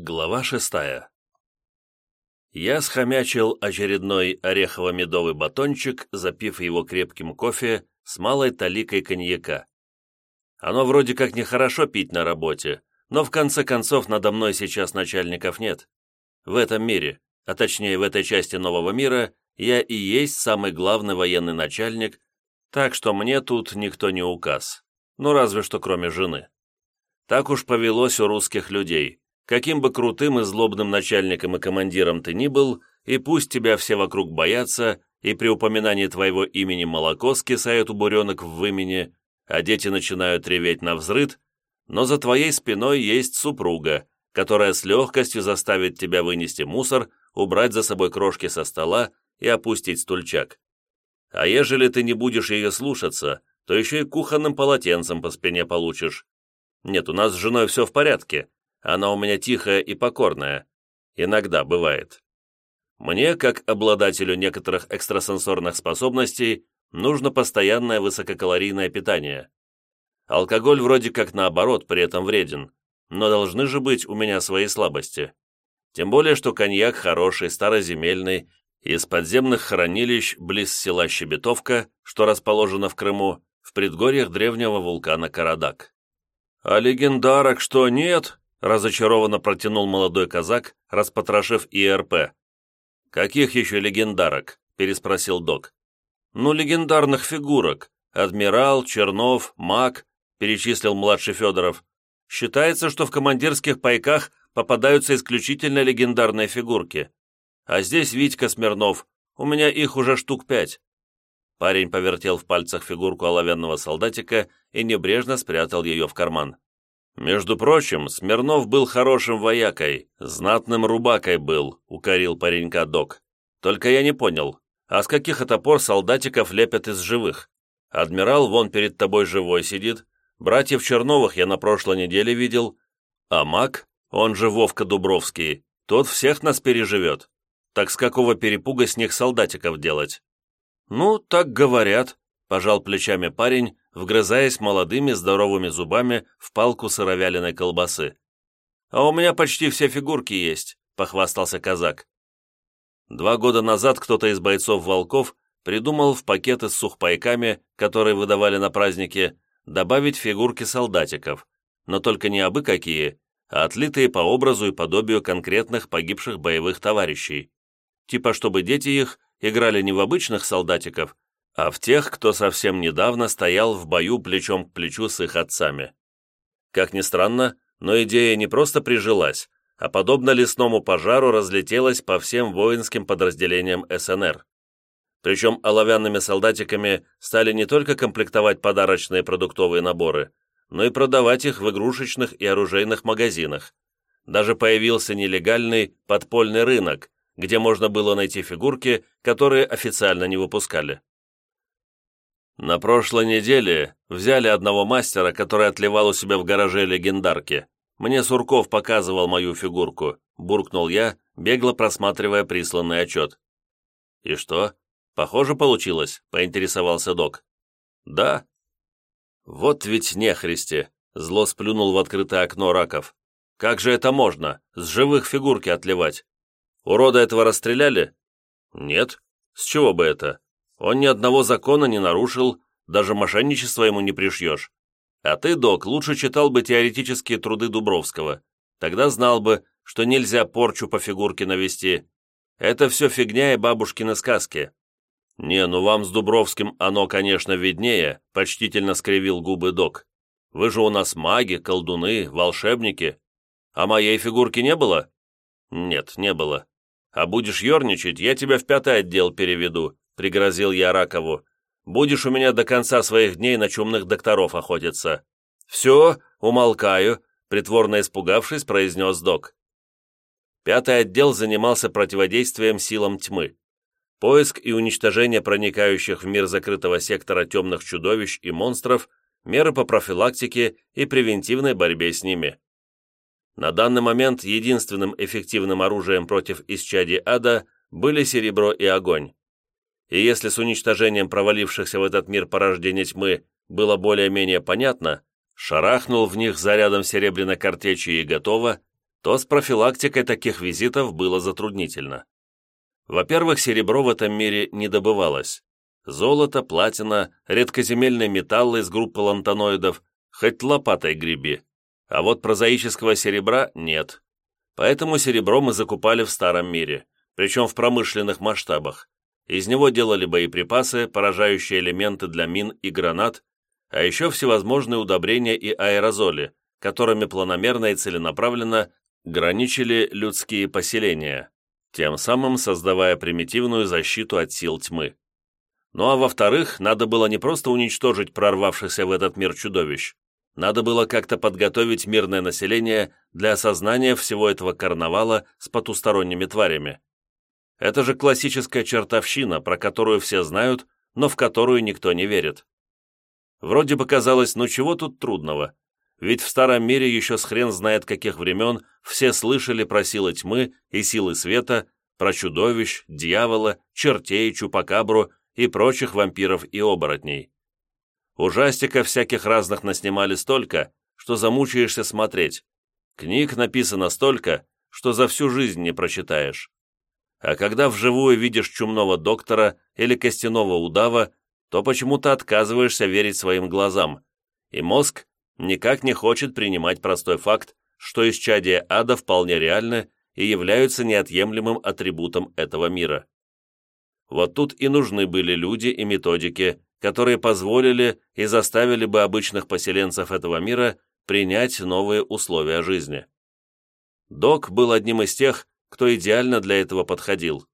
Глава шестая Я схомячил очередной орехово-медовый батончик, запив его крепким кофе с малой таликой коньяка. Оно вроде как нехорошо пить на работе, но в конце концов надо мной сейчас начальников нет. В этом мире, а точнее в этой части нового мира, я и есть самый главный военный начальник, так что мне тут никто не указ. Ну разве что кроме жены. Так уж повелось у русских людей Каким бы крутым и злобным начальником и командиром ты ни был, и пусть тебя все вокруг боятся, и при упоминании твоего имени молоко скисает у буренок в вымени, а дети начинают реветь на взрыд, но за твоей спиной есть супруга, которая с легкостью заставит тебя вынести мусор, убрать за собой крошки со стола и опустить стульчак. А ежели ты не будешь ее слушаться, то еще и кухонным полотенцем по спине получишь. Нет, у нас с женой все в порядке, она у меня тихая и покорная. Иногда бывает. Мне, как обладателю некоторых экстрасенсорных способностей, нужно постоянное высококалорийное питание. Алкоголь вроде как наоборот при этом вреден, но должны же быть у меня свои слабости. Тем более, что коньяк хороший, староземельный, из подземных хранилищ близ села Щебетовка, что расположено в Крыму, в предгорьях древнего вулкана Карадак. «А легендарок что, нет?» Разочарованно протянул молодой казак, распотрошив ИРП. «Каких еще легендарок?» – переспросил док. «Ну, легендарных фигурок. Адмирал, Чернов, Маг», – перечислил младший Федоров. «Считается, что в командирских пайках попадаются исключительно легендарные фигурки. А здесь Витька Смирнов. У меня их уже штук пять». Парень повертел в пальцах фигурку оловянного солдатика и небрежно спрятал ее в карман. «Между прочим, Смирнов был хорошим воякой, знатным рубакой был», — укорил паренька док. «Только я не понял, а с каких это пор солдатиков лепят из живых? Адмирал вон перед тобой живой сидит, братьев Черновых я на прошлой неделе видел, а маг, он же Вовка Дубровский, тот всех нас переживет. Так с какого перепуга с них солдатиков делать?» «Ну, так говорят», — пожал плечами парень, вгрызаясь молодыми здоровыми зубами в палку сыровяленой колбасы. «А у меня почти все фигурки есть», — похвастался казак. Два года назад кто-то из бойцов «Волков» придумал в пакеты с сухпайками, которые выдавали на праздники, добавить фигурки солдатиков, но только не абы какие, а отлитые по образу и подобию конкретных погибших боевых товарищей. Типа, чтобы дети их играли не в обычных солдатиков, а в тех, кто совсем недавно стоял в бою плечом к плечу с их отцами. Как ни странно, но идея не просто прижилась, а подобно лесному пожару разлетелась по всем воинским подразделениям СНР. Причем оловянными солдатиками стали не только комплектовать подарочные продуктовые наборы, но и продавать их в игрушечных и оружейных магазинах. Даже появился нелегальный подпольный рынок, где можно было найти фигурки, которые официально не выпускали. На прошлой неделе взяли одного мастера, который отливал у себя в гараже легендарки. Мне Сурков показывал мою фигурку, буркнул я, бегло просматривая присланный отчет. «И что? Похоже получилось?» — поинтересовался док. «Да». «Вот ведь нехристи!» — зло сплюнул в открытое окно Раков. «Как же это можно? С живых фигурки отливать? Урода этого расстреляли?» «Нет. С чего бы это? Он ни одного закона не нарушил, даже мошенничество ему не пришьешь. А ты, док, лучше читал бы теоретические труды Дубровского. Тогда знал бы, что нельзя порчу по фигурке навести. Это все фигня и бабушкины сказки. Не, ну вам с Дубровским оно, конечно, виднее, почтительно скривил губы док. Вы же у нас маги, колдуны, волшебники. А моей фигурки не было? Нет, не было. А будешь ерничать, я тебя в пятый отдел переведу пригрозил я Ракову. «Будешь у меня до конца своих дней на чумных докторов охотиться». «Все, умолкаю», — притворно испугавшись, произнес док. Пятый отдел занимался противодействием силам тьмы. Поиск и уничтожение проникающих в мир закрытого сектора темных чудовищ и монстров, меры по профилактике и превентивной борьбе с ними. На данный момент единственным эффективным оружием против исчадий ада были серебро и огонь и если с уничтожением провалившихся в этот мир порождения тьмы было более-менее понятно, шарахнул в них зарядом серебряной картечи и готово, то с профилактикой таких визитов было затруднительно. Во-первых, серебро в этом мире не добывалось. Золото, платина, редкоземельные металлы из группы лантаноидов, хоть лопатой греби. А вот прозаического серебра нет. Поэтому серебро мы закупали в старом мире, причем в промышленных масштабах. Из него делали боеприпасы, поражающие элементы для мин и гранат, а еще всевозможные удобрения и аэрозоли, которыми планомерно и целенаправленно граничили людские поселения, тем самым создавая примитивную защиту от сил тьмы. Ну а во-вторых, надо было не просто уничтожить прорвавшихся в этот мир чудовищ, надо было как-то подготовить мирное население для осознания всего этого карнавала с потусторонними тварями. Это же классическая чертовщина, про которую все знают, но в которую никто не верит. Вроде бы казалось, ну чего тут трудного? Ведь в старом мире еще с хрен знает каких времен все слышали про силы тьмы и силы света, про чудовищ, дьявола, чертей, чупакабру и прочих вампиров и оборотней. Ужастиков всяких разных наснимали столько, что замучаешься смотреть. Книг написано столько, что за всю жизнь не прочитаешь. А когда вживую видишь чумного доктора или костяного удава, то почему-то отказываешься верить своим глазам, и мозг никак не хочет принимать простой факт, что исчадия ада вполне реальны и являются неотъемлемым атрибутом этого мира. Вот тут и нужны были люди и методики, которые позволили и заставили бы обычных поселенцев этого мира принять новые условия жизни. Док был одним из тех, кто идеально для этого подходил.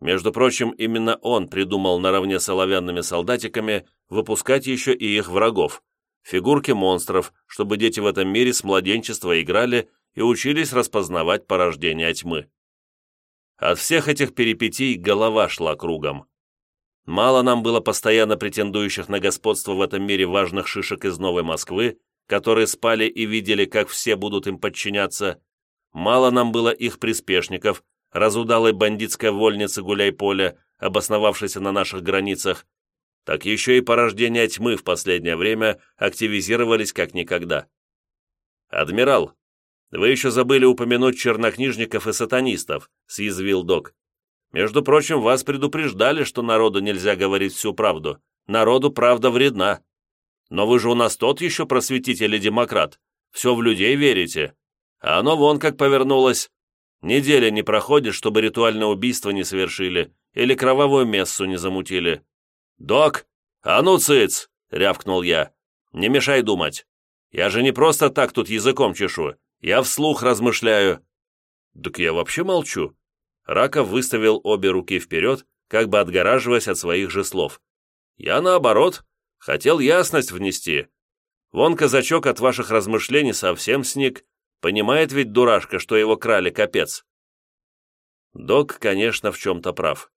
Между прочим, именно он придумал наравне с оловянными солдатиками выпускать еще и их врагов, фигурки монстров, чтобы дети в этом мире с младенчества играли и учились распознавать порождения тьмы. От всех этих перипетий голова шла кругом. Мало нам было постоянно претендующих на господство в этом мире важных шишек из Новой Москвы, которые спали и видели, как все будут им подчиняться. Мало нам было их приспешников, разудалой бандитской вольницы гуляй-поля, обосновавшейся на наших границах, так еще и порождения тьмы в последнее время активизировались как никогда. «Адмирал, вы еще забыли упомянуть чернокнижников и сатанистов», съязвил док. «Между прочим, вас предупреждали, что народу нельзя говорить всю правду. Народу правда вредна. Но вы же у нас тот еще просветитель и демократ. Все в людей верите. А оно вон как повернулось. Неделя не проходит, чтобы ритуальное убийство не совершили или кровавую мессу не замутили. «Док, а ну, цыц!» — рявкнул я. «Не мешай думать. Я же не просто так тут языком чешу. Я вслух размышляю». «Так я вообще молчу». Раков выставил обе руки вперед, как бы отгораживаясь от своих же слов. «Я, наоборот, хотел ясность внести. Вон казачок от ваших размышлений совсем сник. Понимает ведь дурашка, что его крали капец». Док, конечно, в чем-то прав.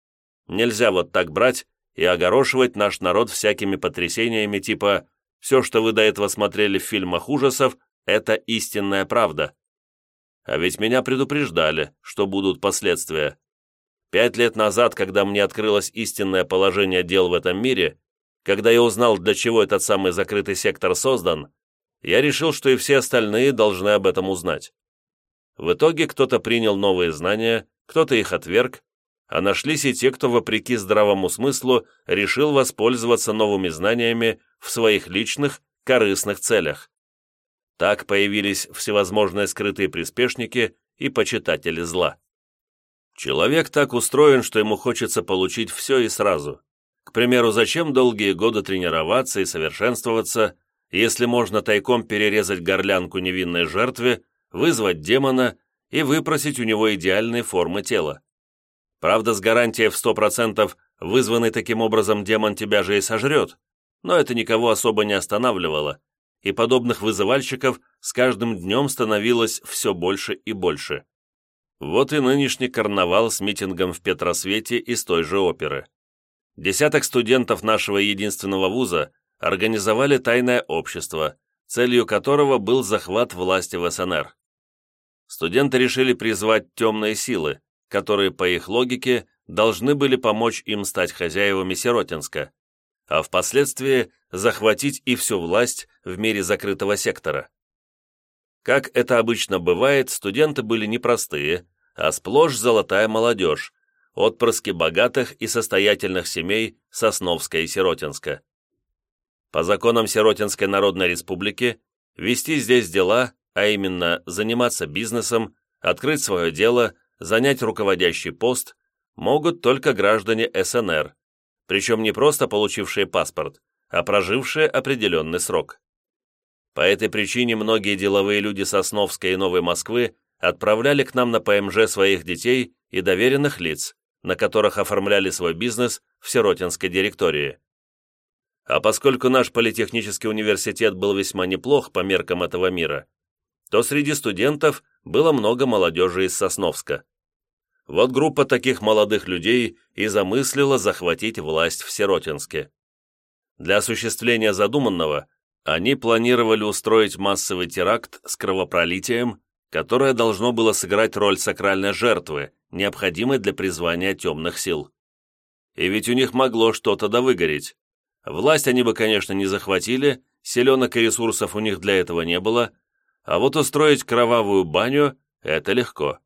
Нельзя вот так брать и огорошивать наш народ всякими потрясениями типа «все, что вы до этого смотрели в фильмах ужасов, это истинная правда». А ведь меня предупреждали, что будут последствия. Пять лет назад, когда мне открылось истинное положение дел в этом мире, когда я узнал, для чего этот самый закрытый сектор создан, я решил, что и все остальные должны об этом узнать. В итоге кто-то принял новые знания, кто-то их отверг, а нашлись и те, кто, вопреки здравому смыслу, решил воспользоваться новыми знаниями в своих личных, корыстных целях. Так появились всевозможные скрытые приспешники и почитатели зла. Человек так устроен, что ему хочется получить все и сразу. К примеру, зачем долгие годы тренироваться и совершенствоваться, если можно тайком перерезать горлянку невинной жертве, вызвать демона и выпросить у него идеальные формы тела? Правда, с гарантией в сто процентов вызванный таким образом демон тебя же и сожрет, но это никого особо не останавливало, и подобных вызывальщиков с каждым днем становилось все больше и больше. Вот и нынешний карнавал с митингом в Петросвете из той же оперы. Десяток студентов нашего единственного вуза организовали тайное общество, целью которого был захват власти в СНР. Студенты решили призвать темные силы, которые, по их логике, должны были помочь им стать хозяевами Сиротинска, а впоследствии захватить и всю власть в мире закрытого сектора. Как это обычно бывает, студенты были непростые, а сплошь золотая молодежь, отпрыски богатых и состоятельных семей Сосновска и Сиротинска. По законам Сиротинской Народной Республики вести здесь дела, а именно заниматься бизнесом, открыть свое дело, занять руководящий пост, могут только граждане СНР, причем не просто получившие паспорт, а прожившие определенный срок. По этой причине многие деловые люди Сосновской и Новой Москвы отправляли к нам на ПМЖ своих детей и доверенных лиц, на которых оформляли свой бизнес в Сиротинской директории. А поскольку наш политехнический университет был весьма неплох по меркам этого мира, то среди студентов было много молодежи из Сосновска. Вот группа таких молодых людей и замыслила захватить власть в Сиротинске. Для осуществления задуманного они планировали устроить массовый теракт с кровопролитием, которое должно было сыграть роль сакральной жертвы, необходимой для призвания темных сил. И ведь у них могло что-то довыгореть. Власть они бы, конечно, не захватили, селенок и ресурсов у них для этого не было, а вот устроить кровавую баню – это легко.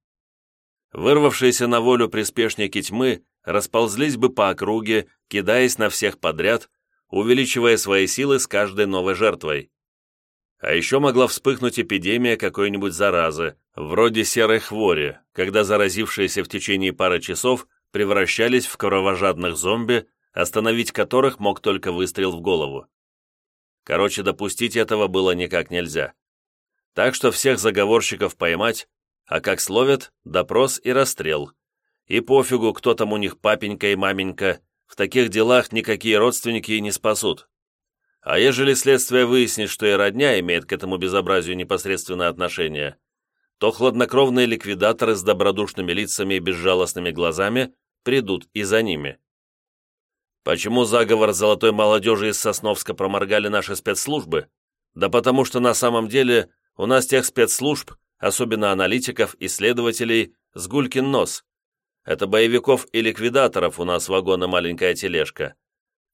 Вырвавшиеся на волю приспешники тьмы расползлись бы по округе, кидаясь на всех подряд, увеличивая свои силы с каждой новой жертвой. А еще могла вспыхнуть эпидемия какой-нибудь заразы, вроде серой хвори, когда заразившиеся в течение пары часов превращались в кровожадных зомби, остановить которых мог только выстрел в голову. Короче, допустить этого было никак нельзя. Так что всех заговорщиков поймать, а как словят, допрос и расстрел. И пофигу, кто там у них папенька и маменька, в таких делах никакие родственники не спасут. А ежели следствие выяснит, что и родня имеет к этому безобразию непосредственное отношение, то хладнокровные ликвидаторы с добродушными лицами и безжалостными глазами придут и за ними. Почему заговор золотой молодежи из Сосновска проморгали наши спецслужбы? Да потому что на самом деле у нас тех спецслужб, особенно аналитиков, исследователей, с гулькин нос. Это боевиков и ликвидаторов у нас вагон маленькая тележка.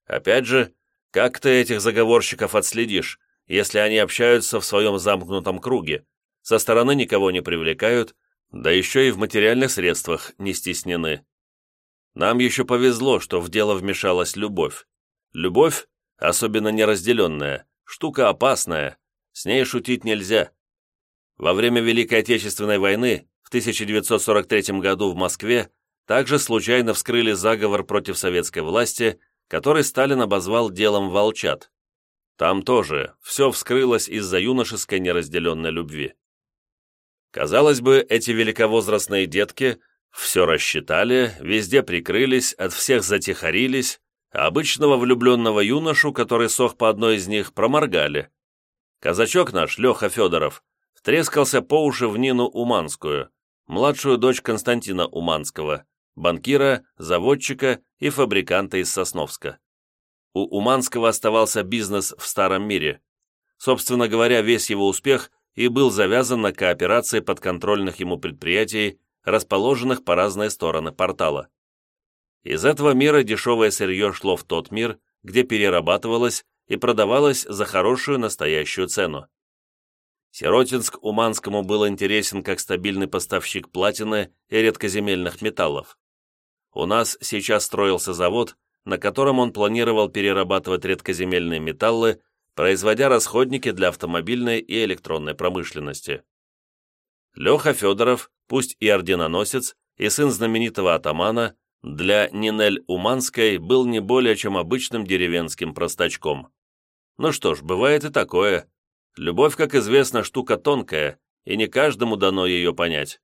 Опять же, как ты этих заговорщиков отследишь, если они общаются в своем замкнутом круге, со стороны никого не привлекают, да еще и в материальных средствах не стеснены? Нам еще повезло, что в дело вмешалась любовь. Любовь, особенно неразделенная, штука опасная, с ней шутить нельзя. Во время Великой Отечественной войны в 1943 году в Москве также случайно вскрыли заговор против советской власти, который Сталин обозвал делом волчат. Там тоже все вскрылось из-за юношеской неразделенной любви. Казалось бы, эти великовозрастные детки все рассчитали, везде прикрылись, от всех затихарились, а обычного влюбленного юношу, который сох по одной из них, проморгали. Казачок наш, Леха Федоров, втрескался по уши в Нину Уманскую, младшую дочь Константина Уманского, банкира, заводчика и фабриканта из Сосновска. У Уманского оставался бизнес в старом мире. Собственно говоря, весь его успех и был завязан на кооперации подконтрольных ему предприятий расположенных по разные стороны портала. Из этого мира дешевое сырье шло в тот мир, где перерабатывалось и продавалось за хорошую настоящую цену. Сиротинск Уманскому был интересен как стабильный поставщик платины и редкоземельных металлов. У нас сейчас строился завод, на котором он планировал перерабатывать редкоземельные металлы, производя расходники для автомобильной и электронной промышленности. Леха Федоров, пусть и орденоносец, и сын знаменитого атамана, для Нинель Уманской был не более чем обычным деревенским простачком. Ну что ж, бывает и такое. Любовь, как известно, штука тонкая, и не каждому дано ее понять.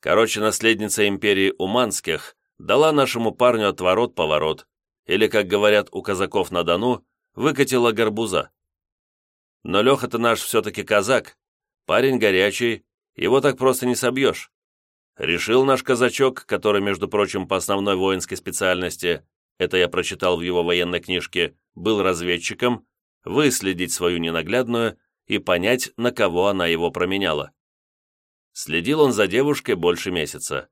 Короче, наследница империи Уманских дала нашему парню отворот-поворот, или, как говорят у казаков на Дону, выкатила горбуза. Но Леха-то наш все-таки казак, парень горячий, его так просто не собьешь. Решил наш казачок, который, между прочим, по основной воинской специальности, это я прочитал в его военной книжке, был разведчиком, выследить свою ненаглядную и понять, на кого она его променяла. Следил он за девушкой больше месяца.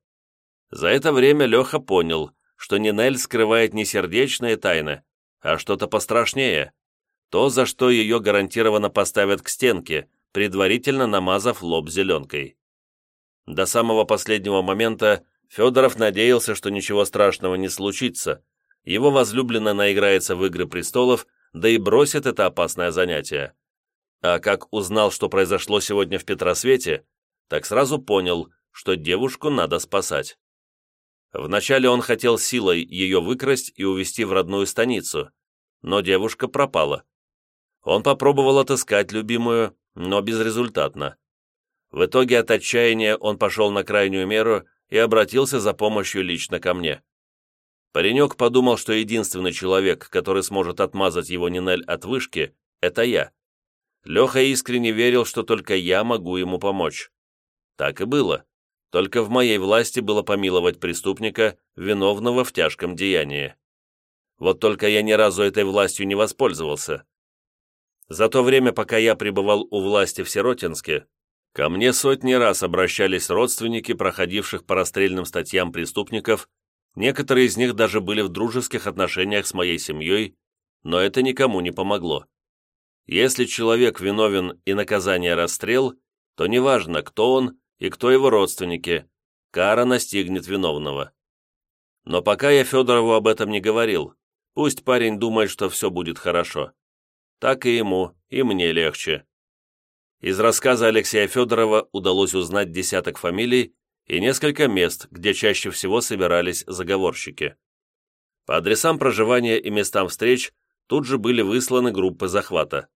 За это время Леха понял, что Нинель скрывает не сердечные тайны, а что-то пострашнее, то, за что ее гарантированно поставят к стенке, предварительно намазав лоб зеленкой. До самого последнего момента Федоров надеялся, что ничего страшного не случится, его возлюбленная наиграется в «Игры престолов», да и бросит это опасное занятие. А как узнал, что произошло сегодня в Петросвете, так сразу понял, что девушку надо спасать. Вначале он хотел силой ее выкрасть и увезти в родную станицу, но девушка пропала. Он попробовал отыскать любимую, но безрезультатно. В итоге от отчаяния он пошел на крайнюю меру и обратился за помощью лично ко мне. Паренек подумал, что единственный человек, который сможет отмазать его Нинель от вышки, это я. Леха искренне верил, что только я могу ему помочь. Так и было. Только в моей власти было помиловать преступника, виновного в тяжком деянии. Вот только я ни разу этой властью не воспользовался. За то время, пока я пребывал у власти в Сиротинске, ко мне сотни раз обращались родственники, проходивших по расстрельным статьям преступников, некоторые из них даже были в дружеских отношениях с моей семьей, но это никому не помогло. Если человек виновен и наказание расстрел, то неважно, кто он и кто его родственники, кара настигнет виновного. Но пока я Федорову об этом не говорил, пусть парень думает, что все будет хорошо. Так и ему, и мне легче. Из рассказа Алексея Федорова удалось узнать десяток фамилий и несколько мест, где чаще всего собирались заговорщики. По адресам проживания и местам встреч тут же были высланы группы захвата.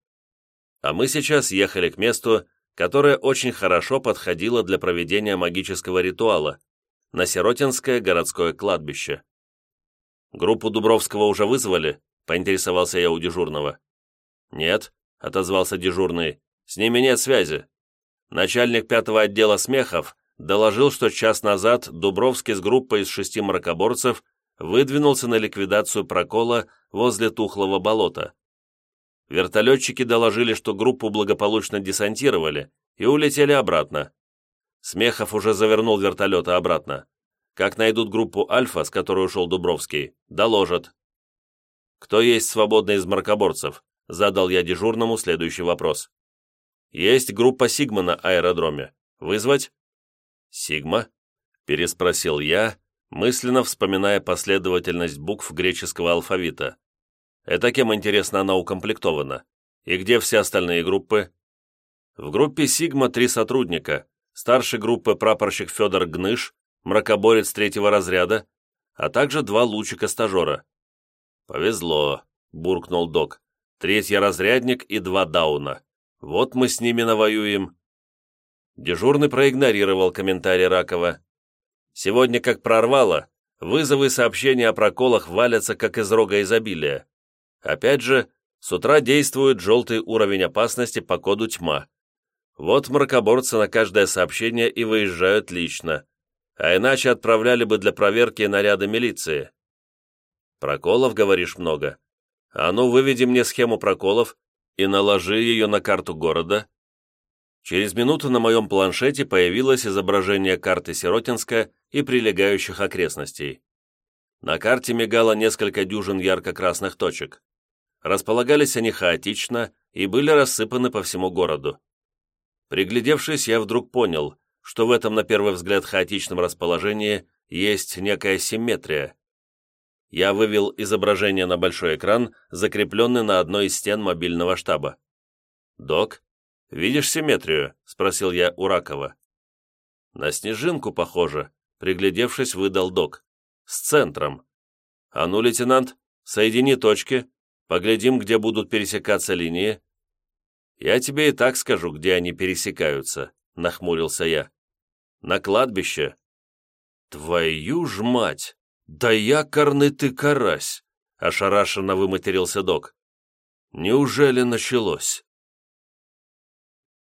А мы сейчас ехали к месту, которое очень хорошо подходило для проведения магического ритуала, на Сиротинское городское кладбище. «Группу Дубровского уже вызвали?» — поинтересовался я у дежурного. «Нет», — отозвался дежурный, — «с ними нет связи. Начальник пятого отдела смехов доложил, что час назад Дубровский с группой из шести мракоборцев выдвинулся на ликвидацию прокола возле Тухлого болота. Вертолетчики доложили, что группу благополучно десантировали и улетели обратно. Смехов уже завернул вертолеты обратно. Как найдут группу «Альфа», с которой ушел Дубровский, доложат. «Кто есть свободный из маркоборцев?» Задал я дежурному следующий вопрос. «Есть группа «Сигма» на аэродроме. Вызвать?» «Сигма?» – переспросил я, мысленно вспоминая последовательность букв греческого алфавита. Это кем, интересно, она укомплектована? И где все остальные группы? В группе «Сигма» три сотрудника. Старший группы прапорщик Федор Гныш, мракоборец третьего разряда, а также два лучика-стажера. «Повезло», — буркнул док. «Третий разрядник и два дауна. Вот мы с ними навоюем». Дежурный проигнорировал комментарий Ракова. «Сегодня, как прорвало, вызовы и сообщения о проколах валятся, как из рога изобилия. Опять же, с утра действует желтый уровень опасности по коду «Тьма». Вот мракоборцы на каждое сообщение и выезжают лично, а иначе отправляли бы для проверки наряды милиции. Проколов, говоришь, много. А ну, выведи мне схему проколов и наложи ее на карту города, Через минуту на моем планшете появилось изображение карты Сиротинска и прилегающих окрестностей. На карте мигало несколько дюжин ярко-красных точек. Располагались они хаотично и были рассыпаны по всему городу. Приглядевшись, я вдруг понял, что в этом, на первый взгляд, хаотичном расположении есть некая симметрия. Я вывел изображение на большой экран, закрепленный на одной из стен мобильного штаба. «Док, «Видишь симметрию?» — спросил я у Ракова. «На снежинку похоже», — приглядевшись, выдал док. «С центром». «А ну, лейтенант, соедини точки, поглядим, где будут пересекаться линии». «Я тебе и так скажу, где они пересекаются», — нахмурился я. «На кладбище». «Твою ж мать! Да якорный ты карась!» — ошарашенно выматерился док. «Неужели началось?»